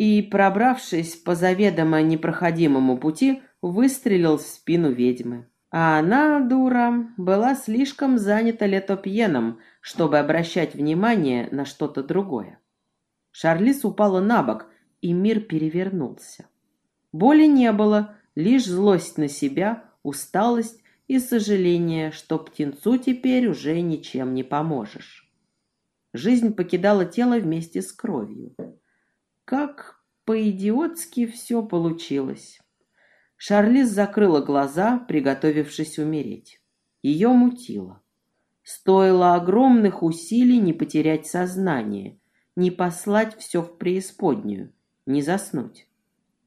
и, пробравшись по заведомо непроходимому пути, выстрелил в спину ведьмы. А она, дура, была слишком занята летопьеном, чтобы обращать внимание на что-то другое. Шарлиз упала на бок, и мир перевернулся. Боли не было, лишь злость на себя, усталость и сожаление, что птенцу теперь уже ничем не поможешь. Жизнь покидала тело вместе с кровью. Как по-идиотски все получилось. Шарлиз закрыла глаза, приготовившись умереть. Ее мутило. Стоило огромных усилий не потерять сознание, не послать все в преисподнюю, не заснуть.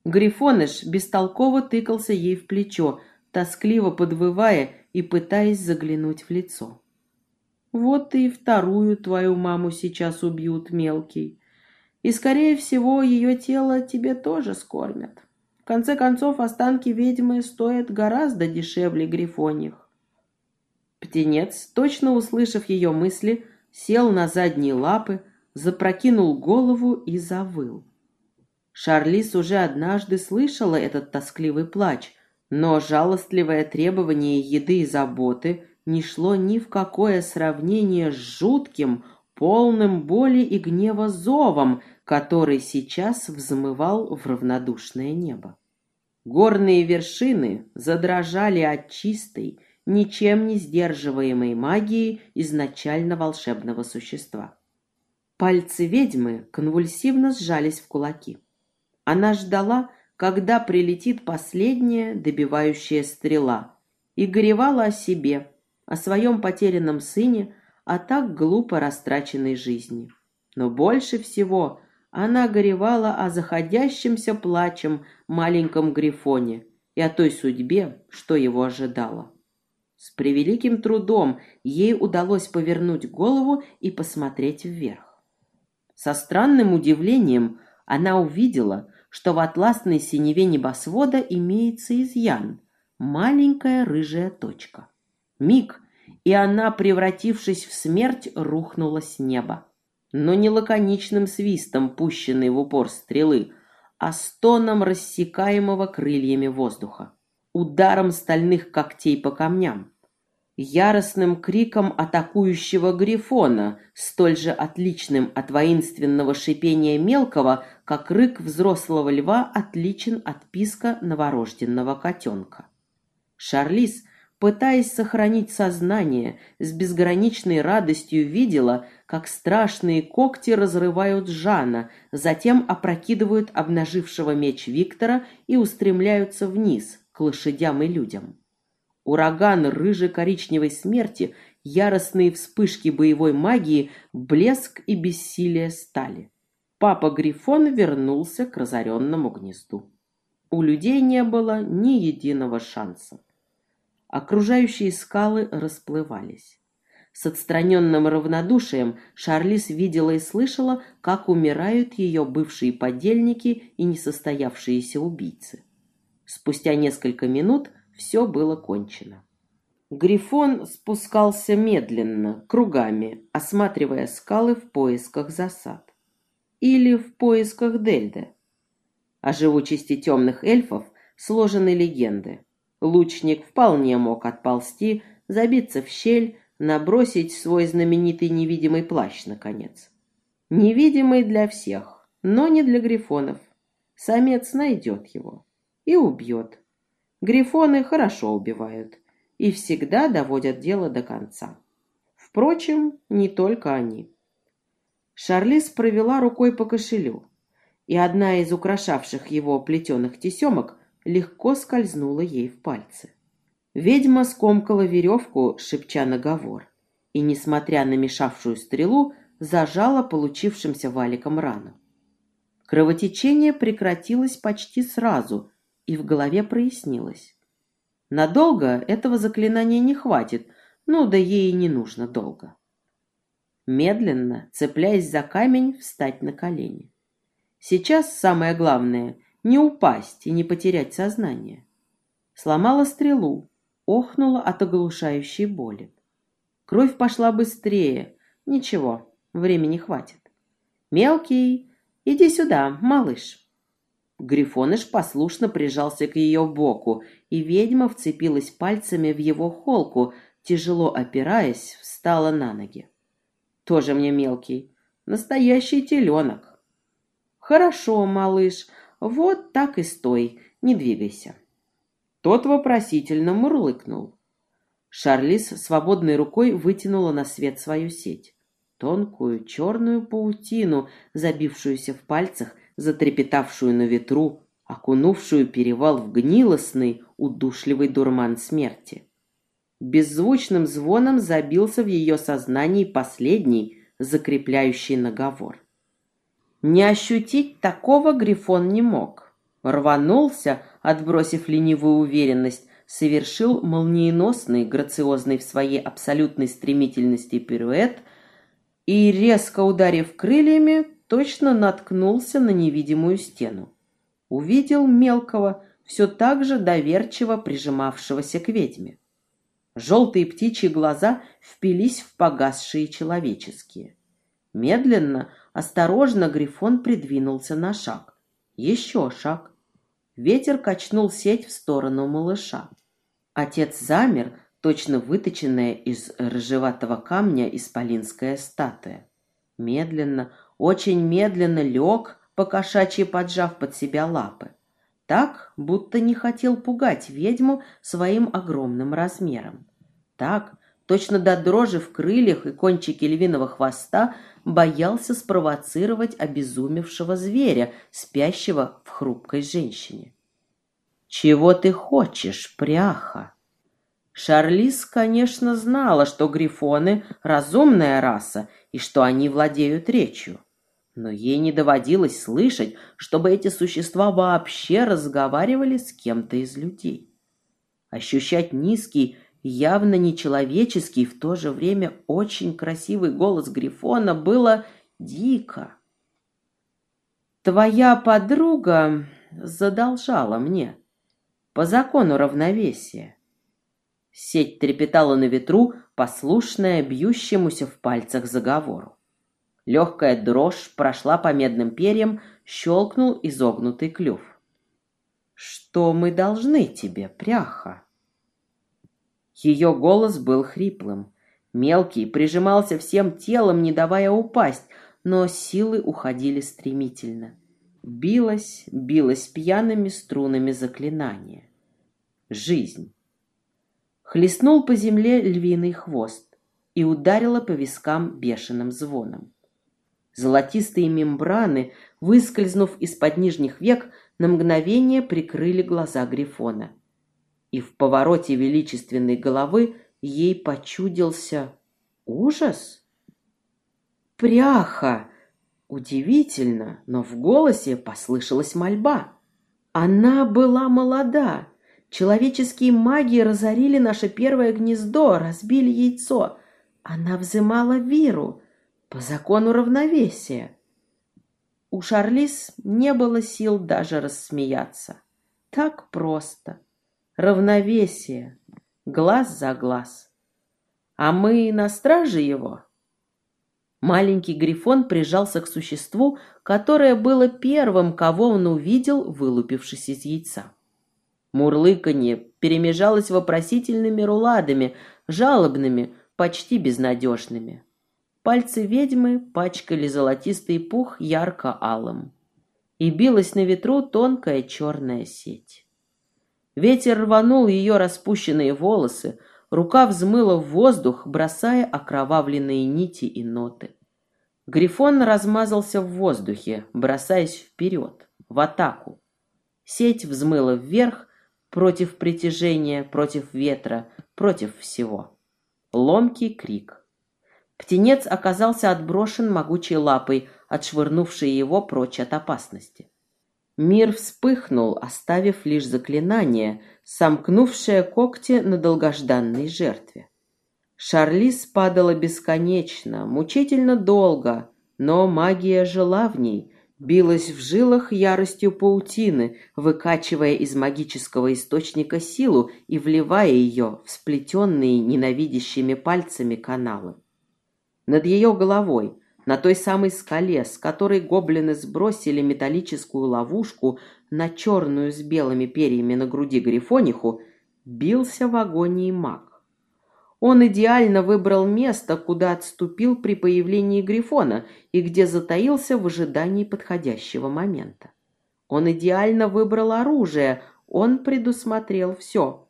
Грифоныш бестолково тыкался ей в плечо, тоскливо подвывая и пытаясь заглянуть в лицо. «Вот и вторую твою маму сейчас убьют, мелкий. И, скорее всего, ее тело тебе тоже скормят. В конце концов, останки ведьмы стоят гораздо дешевле грифоньих». Птенец, точно услышав ее мысли, сел на задние лапы, запрокинул голову и завыл. Шарлиз уже однажды слышала этот тоскливый плач, но жалостливое требование еды и заботы не шло ни в какое сравнение с жутким, полным боли и гнева зовом, который сейчас взмывал в равнодушное небо. Горные вершины задрожали от чистой, ничем не сдерживаемой магии изначально волшебного существа. Пальцы ведьмы конвульсивно сжались в кулаки. Она ждала, когда прилетит последняя добивающая стрела, и горевала о себе, о своем потерянном сыне, о так глупо растраченной жизни. Но больше всего она горевала о заходящемся плачем маленьком Грифоне и о той судьбе, что его ожидала. С превеликим трудом ей удалось повернуть голову и посмотреть вверх. Со странным удивлением она увидела, что в атласной синеве небосвода имеется изъян – маленькая рыжая точка. Миг, и она, превратившись в смерть, рухнула с неба. Но не лаконичным свистом, пущенной в упор стрелы, а стоном рассекаемого крыльями воздуха, ударом стальных когтей по камням яростным криком атакующего грифона, столь же отличным от воинственного шипения мелкого, как рык взрослого льва отличен от писка новорожденного котенка. Шарлиз, пытаясь сохранить сознание, с безграничной радостью видела, как страшные когти разрывают Жана, затем опрокидывают обнажившего меч Виктора и устремляются вниз, к лошадям и людям. Ураган рыже-коричневой смерти, яростные вспышки боевой магии, блеск и бессилие стали. Папа Грифон вернулся к разоренному гнезду. У людей не было ни единого шанса. Окружающие скалы расплывались. С отстраненным равнодушием Шарлиз видела и слышала, как умирают ее бывшие подельники и несостоявшиеся убийцы. Спустя несколько минут – все было кончено. Грифон спускался медленно, кругами, осматривая скалы в поисках засад. Или в поисках Дельды. О живучести темных эльфов сложены легенды. Лучник вполне мог отползти, забиться в щель, набросить свой знаменитый невидимый плащ, наконец. Невидимый для всех, но не для грифонов. Самец найдет его и убьет. Грифоны хорошо убивают и всегда доводят дело до конца. Впрочем, не только они. Шарлиз провела рукой по кошелю, и одна из украшавших его плетеных тесемок легко скользнула ей в пальцы. Ведьма скомкала веревку, шепча наговор, и, несмотря на мешавшую стрелу, зажала получившимся валиком рану. Кровотечение прекратилось почти сразу, и в голове прояснилось. Надолго этого заклинания не хватит, ну да ей и не нужно долго. Медленно, цепляясь за камень, встать на колени. Сейчас самое главное — не упасть и не потерять сознание. Сломала стрелу, охнула от оглушающей боли. Кровь пошла быстрее. Ничего, времени хватит. «Мелкий, иди сюда, малыш». Грифоныш послушно прижался к ее боку, и ведьма вцепилась пальцами в его холку, тяжело опираясь, встала на ноги. Тоже мне мелкий, настоящий теленок. Хорошо, малыш, вот так и стой, не двигайся. Тот вопросительно мурлыкнул. Шарлиз свободной рукой вытянула на свет свою сеть. Тонкую черную паутину, забившуюся в пальцах, затрепетавшую на ветру, окунувшую перевал в гнилостный, удушливый дурман смерти. Беззвучным звоном забился в ее сознании последний, закрепляющий наговор. Не ощутить такого Грифон не мог. Рванулся, отбросив ленивую уверенность, совершил молниеносный, грациозный в своей абсолютной стремительности пируэт и, резко ударив крыльями, точно наткнулся на невидимую стену. Увидел мелкого, все так же доверчиво прижимавшегося к ведьме. Желтые птичьи глаза впились в погасшие человеческие. Медленно, осторожно Грифон придвинулся на шаг. Еще шаг. Ветер качнул сеть в сторону малыша. Отец замер, точно выточенная из рыжеватого камня исполинская статуя. Медленно, очень медленно лег, покошачьи поджав под себя лапы. Так, будто не хотел пугать ведьму своим огромным размером. Так, точно до дрожи в крыльях и кончике львиного хвоста, боялся спровоцировать обезумевшего зверя, спящего в хрупкой женщине. «Чего ты хочешь, пряха?» Шарлиз, конечно, знала, что грифоны — разумная раса и что они владеют речью. Но ей не доводилось слышать, чтобы эти существа вообще разговаривали с кем-то из людей. Ощущать низкий, явно нечеловеческий, в то же время очень красивый голос Грифона было дико. «Твоя подруга задолжала мне по закону равновесия». Сеть трепетала на ветру, послушная бьющемуся в пальцах заговору. Легкая дрожь прошла по медным перьям, щелкнул изогнутый клюв. «Что мы должны тебе, пряха?» Ее голос был хриплым. Мелкий прижимался всем телом, не давая упасть, но силы уходили стремительно. Билась, билась пьяными струнами заклинания. Жизнь. Хлестнул по земле львиный хвост и ударила по вискам бешеным звоном. Золотистые мембраны, выскользнув из-под нижних век, на мгновение прикрыли глаза Грифона. И в повороте величественной головы ей почудился ужас. «Пряха!» Удивительно, но в голосе послышалась мольба. Она была молода. Человеческие маги разорили наше первое гнездо, разбили яйцо. Она взымала виру по закону равновесия. У Шарлиз не было сил даже рассмеяться. Так просто. Равновесие. Глаз за глаз. А мы на страже его. Маленький Грифон прижался к существу, которое было первым, кого он увидел, вылупившись из яйца. Мурлыканье перемежалось вопросительными руладами, жалобными, почти безнадежными. Пальцы ведьмы пачкали золотистый пух ярко-алым. И билась на ветру тонкая черная сеть. Ветер рванул ее распущенные волосы, рука взмыла в воздух, бросая окровавленные нити и ноты. Грифон размазался в воздухе, бросаясь вперед, в атаку. Сеть взмыла вверх, против притяжения, против ветра, против всего. Ломкий крик — Птенец оказался отброшен могучей лапой, отшвырнувшей его прочь от опасности. Мир вспыхнул, оставив лишь заклинание, сомкнувшее когти на долгожданной жертве. Шарлиз падала бесконечно, мучительно долго, но магия жила в ней, билась в жилах яростью паутины, выкачивая из магического источника силу и вливая ее в сплетенные ненавидящими пальцами каналы. Над ее головой, на той самой скале, с которой гоблины сбросили металлическую ловушку на черную с белыми перьями на груди грифониху, бился в агонии маг. Он идеально выбрал место, куда отступил при появлении Грифона и где затаился в ожидании подходящего момента. Он идеально выбрал оружие, он предусмотрел все,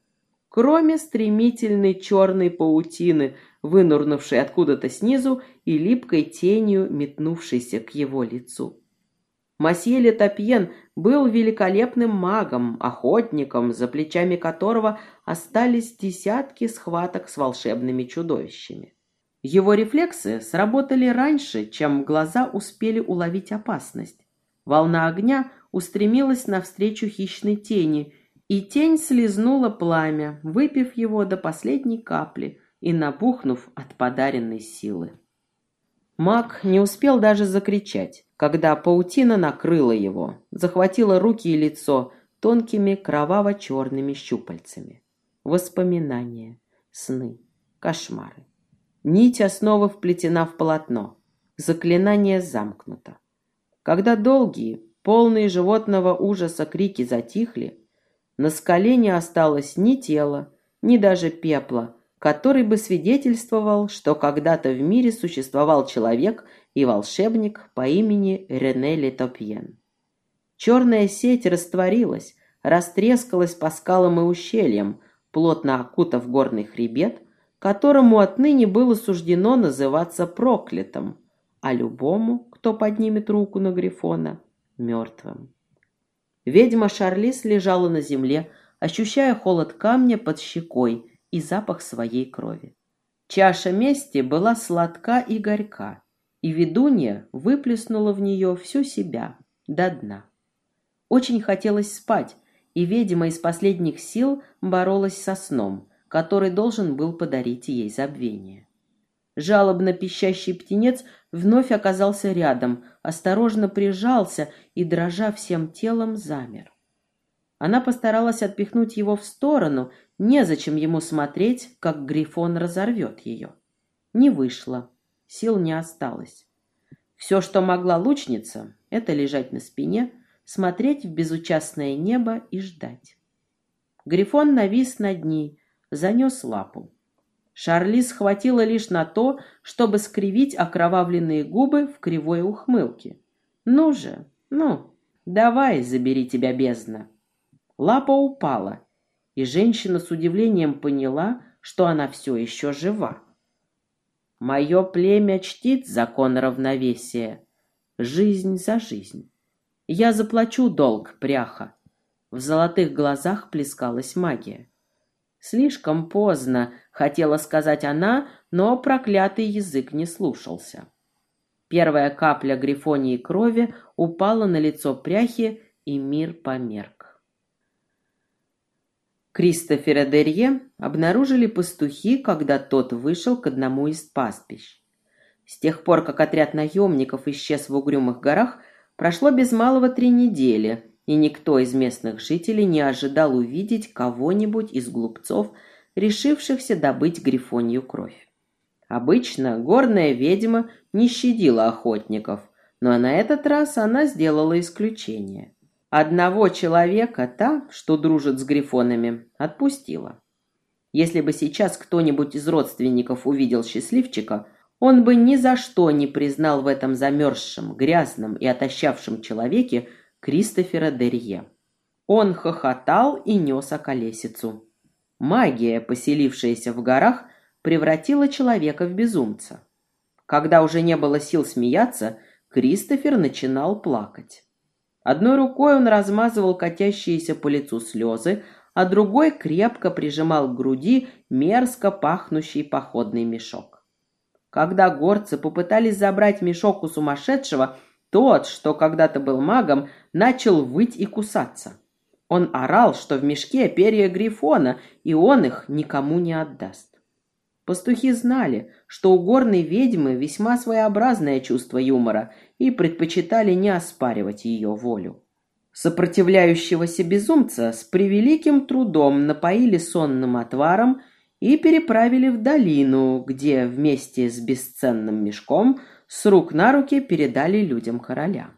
кроме стремительной черной паутины, вынурнувшей откуда-то снизу и липкой тенью, метнувшейся к его лицу. Масье Летопьен был великолепным магом, охотником, за плечами которого остались десятки схваток с волшебными чудовищами. Его рефлексы сработали раньше, чем глаза успели уловить опасность. Волна огня устремилась навстречу хищной тени, и тень слезнула пламя, выпив его до последней капли и набухнув от подаренной силы. Маг не успел даже закричать, когда паутина накрыла его, захватила руки и лицо тонкими кроваво-черными щупальцами. Воспоминания, сны, кошмары. Нить основы вплетена в полотно. Заклинание замкнуто. Когда долгие, полные животного ужаса крики затихли, на скале не осталось ни тела, ни даже пепла, который бы свидетельствовал, что когда-то в мире существовал человек и волшебник по имени Рене Летопьен. Черная сеть растворилась, растрескалась по скалам и ущельям, плотно окутав горный хребет, которому отныне было суждено называться проклятым, а любому, кто поднимет руку на Грифона, мертвым. Ведьма Шарлиз лежала на земле, ощущая холод камня под щекой и запах своей крови. Чаша мести была сладка и горька, и ведунья выплеснула в нее всю себя до дна. Очень хотелось спать, и ведьма из последних сил боролась со сном, который должен был подарить ей забвение. Жалобно пищащий птенец вновь оказался рядом, осторожно прижался и, дрожа всем телом, замер. Она постаралась отпихнуть его в сторону, незачем ему смотреть, как Грифон разорвет ее. Не вышло, сил не осталось. Все, что могла лучница, это лежать на спине, смотреть в безучастное небо и ждать. Грифон навис над ней, занес лапу. Шарли схватила лишь на то, чтобы скривить окровавленные губы в кривой ухмылке. «Ну же, ну, давай, забери тебя, бездна!» Лапа упала, и женщина с удивлением поняла, что она все еще жива. Мое племя чтит закон равновесия. Жизнь за жизнь. Я заплачу долг, пряха. В золотых глазах плескалась магия. Слишком поздно, хотела сказать она, но проклятый язык не слушался. Первая капля грифонии крови упала на лицо пряхи, и мир померк. Кристофера Дерье обнаружили пастухи, когда тот вышел к одному из пастбищ. С тех пор, как отряд наемников исчез в угрюмых горах, прошло без малого три недели, и никто из местных жителей не ожидал увидеть кого-нибудь из глупцов, решившихся добыть грифонью кровь. Обычно горная ведьма не щадила охотников, но на этот раз она сделала исключение. Одного человека та, что дружит с грифонами, отпустила. Если бы сейчас кто-нибудь из родственников увидел счастливчика, он бы ни за что не признал в этом замерзшем, грязном и отощавшем человеке Кристофера Дерье. Он хохотал и нес околесицу. Магия, поселившаяся в горах, превратила человека в безумца. Когда уже не было сил смеяться, Кристофер начинал плакать. Одной рукой он размазывал катящиеся по лицу слезы, а другой крепко прижимал к груди мерзко пахнущий походный мешок. Когда горцы попытались забрать мешок у сумасшедшего, тот, что когда-то был магом, начал выть и кусаться. Он орал, что в мешке перья грифона, и он их никому не отдаст. Пастухи знали, что у горной ведьмы весьма своеобразное чувство юмора и предпочитали не оспаривать ее волю. Сопротивляющегося безумца с превеликим трудом напоили сонным отваром и переправили в долину, где вместе с бесценным мешком с рук на руки передали людям короля.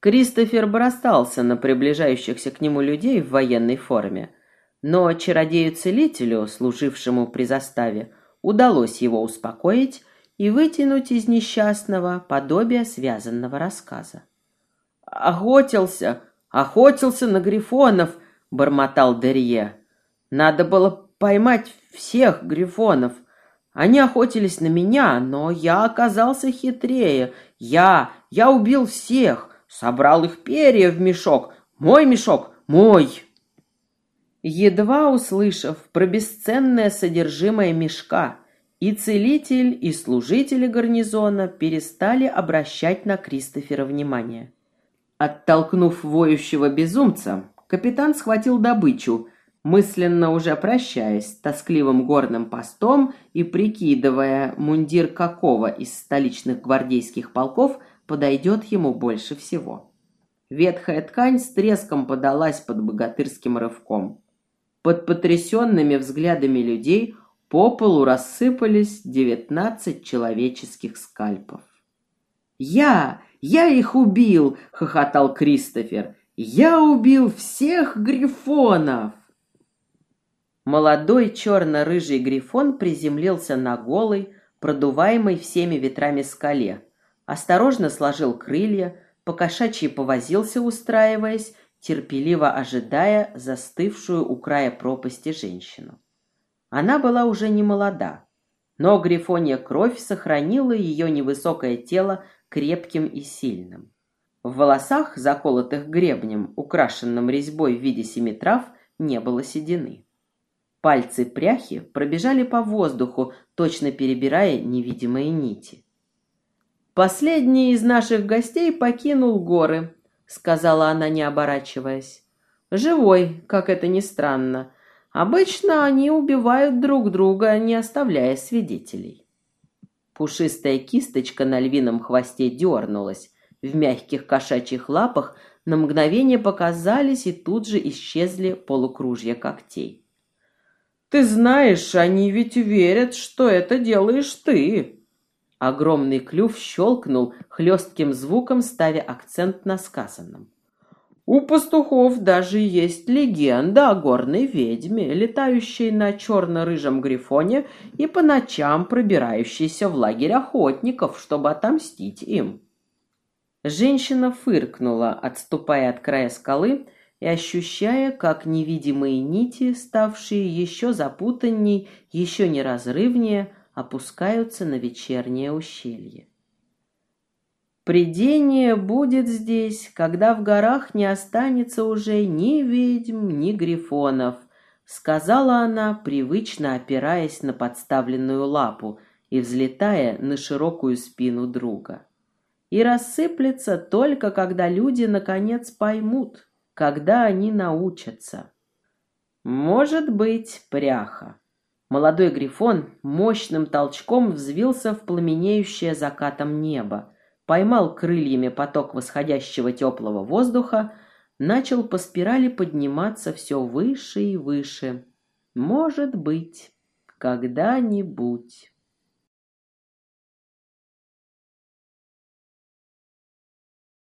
Кристофер бросался на приближающихся к нему людей в военной форме, но чародею-целителю, служившему при заставе, удалось его успокоить и вытянуть из несчастного подобие связанного рассказа. «Охотился, охотился на грифонов», — бормотал Дерье. «Надо было поймать всех грифонов. Они охотились на меня, но я оказался хитрее. Я, я убил всех, собрал их перья в мешок. Мой мешок, мой!» Едва услышав про бесценное содержимое мешка, и целитель, и служители гарнизона перестали обращать на Кристофера внимание. Оттолкнув воющего безумца, капитан схватил добычу, мысленно уже прощаясь тоскливым горным постом и прикидывая, мундир какого из столичных гвардейских полков подойдет ему больше всего. Ветхая ткань с треском подалась под богатырским рывком. Под потрясенными взглядами людей по полу рассыпались девятнадцать человеческих скальпов. «Я! Я их убил!» — хохотал Кристофер. «Я убил всех грифонов!» Молодой черно-рыжий грифон приземлился на голый, продуваемый всеми ветрами скале, осторожно сложил крылья, покошачьи повозился, устраиваясь, терпеливо ожидая застывшую у края пропасти женщину. Она была уже не молода, но грифонья кровь сохранила ее невысокое тело крепким и сильным. В волосах, заколотых гребнем, украшенным резьбой в виде семи трав, не было седины. Пальцы пряхи пробежали по воздуху, точно перебирая невидимые нити. «Последний из наших гостей покинул горы», сказала она, не оборачиваясь. Живой, как это ни странно. Обычно они убивают друг друга, не оставляя свидетелей. Пушистая кисточка на львином хвосте дернулась. В мягких кошачьих лапах на мгновение показались и тут же исчезли полукружья когтей. «Ты знаешь, они ведь верят, что это делаешь ты!» Огромный клюв щелкнул хлестким звуком, ставя акцент на сказанном. У пастухов даже есть легенда о горной ведьме, летающей на черно-рыжем грифоне и по ночам пробирающейся в лагерь охотников, чтобы отомстить им. Женщина фыркнула, отступая от края скалы и ощущая, как невидимые нити, ставшие еще запутанней, еще неразрывнее, опускаются на вечернее ущелье. Придение будет здесь, когда в горах не останется уже ни ведьм, ни грифонов, сказала она, привычно опираясь на подставленную лапу и взлетая на широкую спину друга. И рассыплется только, когда люди наконец поймут, когда они научатся. Может быть, пряха. Молодой грифон мощным толчком взвился в пламенеющее закатом небо, поймал крыльями поток восходящего теплого воздуха, начал по спирали подниматься все выше и выше. Может быть, когда-нибудь.